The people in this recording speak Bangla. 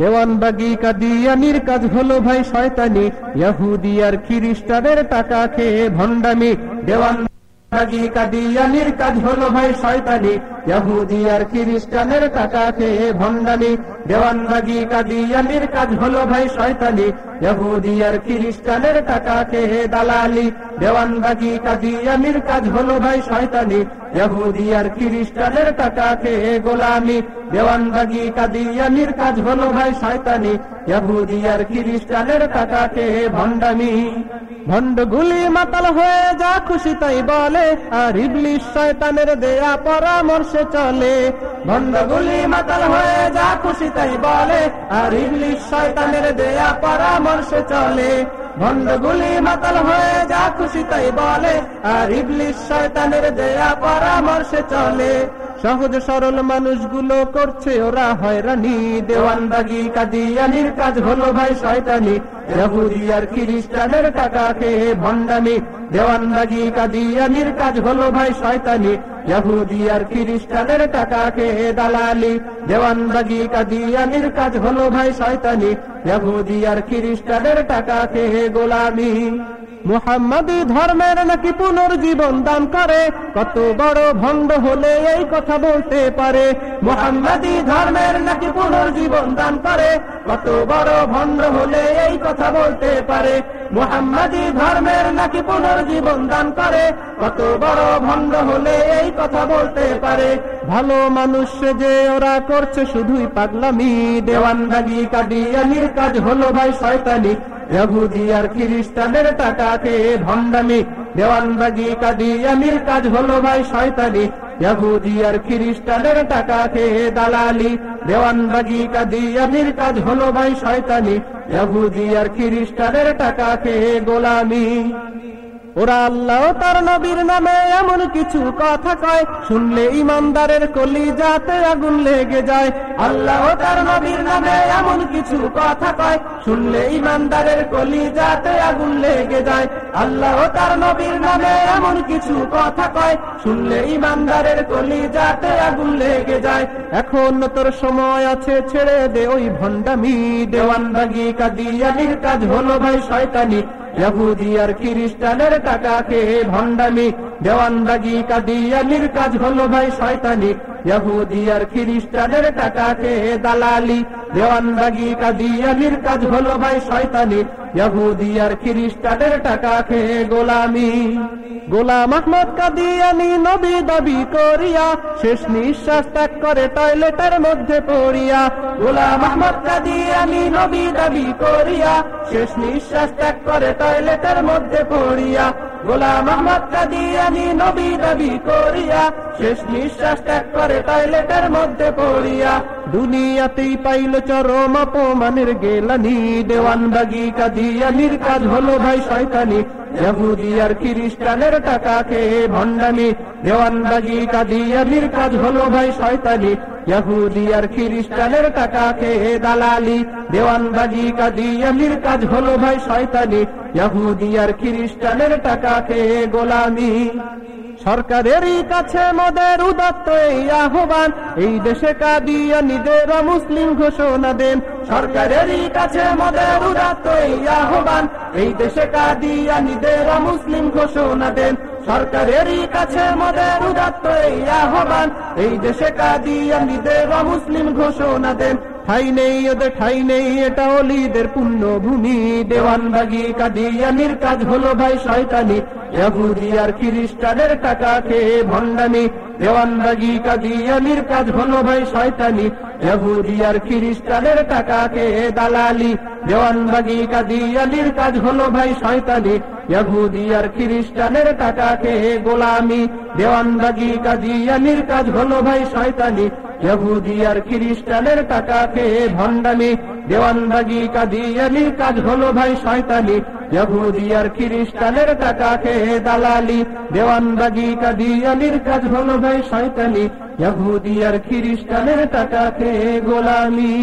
দেওয়ানবাগি কাদিয়ানির কাজ হলো ভাই শয়তানি ইয়াহুদি আর খ্রিস্টানের টাকা খেয়ে ভণ্ডামি। দেওয়ান বাগি কাদিয়ানির কাজ হলো ভাই শয়তানি। ইয়াহুদি আর খ্রিস্টানের টাকা খেয়ে ভণ্ডামি। দেওয়ানবাগি কাদিয়ানির কাজ হলো ভাই শয়তানি। ইয়াহুদি আর খ্রিস্টানের টাকা খেয়ে দালালি। দেওয়ানবাগি কাদিয়ানির কাজ হলো ভাই শয়তানি। ইয়াহুদি আর খ্রিস্টানের টাকা খেয়ে গোলামি। দেওয়ানবাগি কাদিয়ানির কাজ হলো ভাই শয়তানি। ইয়াহুদি আর খ্রিস্টানের টাকা খেয়ে ভণ্ডামি। ভণ্ডগুলি মাতাল হয়ে যা খুশি তাই বলে, আর ইবলিশ শয়তানের দেয়া পরামর্শে চলে। ভণ্ডগুলি মাতাল হয়ে যা খুশি তাই বলে, আর ইবলিশ শয়তানের দেয়া পরামর্শে চলে। ভণ্ডগুলি মাতাল হয়ে যা খুশি তাই বলে, আর ইবলিশ শয়তানের দেয়া পরামর্শে চলে। সহজ সরল মানুষগুলো করছে, ওরা হয়রানি। দেওয়ানবাগি কাদিয়ানির কাজ হলো ভাই শয়তানি। ইয়াহুদি আর খ্রিস্টানের টাকা খেয়ে ভণ্ডামি। দেওয়ানবাগি কাদিয়ানির কাজ হলো ভাই শয়তানি। ইয়াহুদি আর খ্রিস্টানের টাকা খেয়ে দালালি। দেওয়ানবাগি কাদিয়ানির কাজ হলো ভাই শয়তানি। ইয়াহুদি আর খ্রিস্টানের টাকা খেয়ে গোলামি। মুহাম্মাদি ধর্মের নাকি পুনর্জীবন দান করে? কত বড় ভণ্ড হলে এই কথা বলতে পারে? মুহাম্মাদি ধর্মের নাকি পুনর্জীবন দান করে? কত বড় ভণ্ড হলে এই কথা বলতে পারে? মুহাম্মাদি ধর্মের নাকি পুনর্জীবন দান করে? কত বড় ভণ্ড হলে এই কথা বলতে পারে? ভালো মানুষ যে ওরা করছে শুধুই পাগলামি। দেওয়ানবাগি কাদিয়ানির কাজ হলো ভাই শয়তানি। ইয়াহুদি আর খ্রিস্টানের টাকা খেয়ে ভণ্ডামি দেওয়ানবাগি কাদিয়ানির কাজ হলো ভাই শয়তানি। ইয়াহুদি আর খ্রিস্টানের টাকা খেয়ে দালালি দেওয়ানবাগি কাদিয়ানির কাজ হলো ভাই শয়তানি। ইয়াহুদি আর খ্রিস্টানের টাকাতে গোলামি। ওরা আল্লাহ তার নবীর নামে এমন কিছু কথা কয়, শুনলে ইমানদারের কলি যাতে আগুন লেগে যায়। আল্লাহ তার নবীর নামে এমন কিছু কথা কয়, শুনলে ইমানদারের কলি যাতে আগুন লেগে যায়। আল্লাহ তার নবীর নামে এমন কিছু কথা কয়, শুনলে ইমানদারের কলি যাতে আগুন লেগে যায়। এখন তোর সময় আছে, ছেড়ে দে ওই ভণ্ডামি। দেওয়ানবাগি কাদিয়ানির কাজ হলো ভাই শয়তানি। ইয়াহুদি আর খ্রিস্টানের টাকা খেয়ে ভণ্ডামি দেওয়ানবাগি কাদিয়ানির কাজ হলো ভাই শয়তানি। ইয়াহুদি আর খ্রিস্টানের টাকা খেয়ে দালালি দেওয়ানবাগি কাদিয়ানির কাজ হলো ভাই শয়তানি। ইয়াহুদি আর খ্রিস্টানের টাকা খেয়ে গোলামি। গোলাম আহমদ কাদিয়ানি নবী দাবি করিয়া, শেষ নিঃশ্বাস ত্যাগ করে টয়লেটের মধ্যে পড়িয়া। গোলাম আহমদ কাদিয়ানি নবী দাবি করিয়া, শেষ নিঃশ্বাস ত্যাগ করে টয়লেটের মধ্যে পড়িয়া। গোলাম আহমদ কাদিয়ানি নবী দাবি করিয়া, শেষ নিঃশ্বাস ত্যাগ করে টয়লেটের মধ্যে পড়িয়া। দুনিয়াতেই পাইল চরম অপমানের গেলানি, দেওয়ানবাগি কাদিয়ানির কাজ হলো ভাই শয়তানি। ইয়াহুদি আর খ্রিস্টানের টাকা খেয়ে ভণ্ডামি, দেওয়ানবাজি কাদিয়ানির কাজ হলো ভাই শয়তানি। ইয়াহুদি আর খ্রিস্টানের টাকা খেয়ে দালালি, দেওয়ানবাজি কাদিয়ানির কাজ হলো ভাই শয়তানি। ইয়াহুদি আর খ্রিস্টানের টাকা খেয়ে গোলামি। সরকারেরই কাছে মদের উদাত্ত এই আহ্বান। এই দেশে কাদিয়া নিজের মুসলিম ঘোষণা দেন। সরকারেরই কাছে মদের উদাত্ত এই আহ্বান। এই দেশে কাদিয়া নিজের মুসলিম ঘোষণা দেন। সরকারেরই কাছে মদের উদাত্ত এই আহ্বান। এই দেশে কাদিয়া নিজের মুসলিম ঘোষণা দেন। ঠাই নেই ওদের ঠাই নেই, এটা অলিদের পুণ্যভূমি। দেওয়ানবাগি কাদিয়ানির কাজ হলো ভাই শয়তানি। ইয়াহুদি আর খ্রিস্টানের টাকা খেয়ে ভণ্ডামি। দেওয়ানবাগি কাদিয়ানির কাজ হলো ভাই শয়তানি। ইয়াহুদি আর খ্রিস্টানের টাকা খেয়ে দালালি। দেওয়ানবাগি কাদিয়ানির কাজ হলো ভাই শয়তানি। ইয়াহুদি আর খ্রিস্টানের টাকা খেয়ে গোলামি। দেওয়ানবাগি কাদিয়ানির কাজ হলো ভাই শয়তানি। ইয়াহুদি আর খ্রিস্টানের টাকা খেয়ে ভণ্ডামি দেওয়ানবাগি কাদিয়ানির কাজ হলো ভাই শয়তানি। ইহুদি আর খ্রিস্টানের টাকা খেয়ে দালালি দেওয়ানবাগি কাদিয়ানির কাজ হলো ভাই শয়তানি। ইহুদি আর খ্রিস্টানের টাকা খেয়ে গোলামি।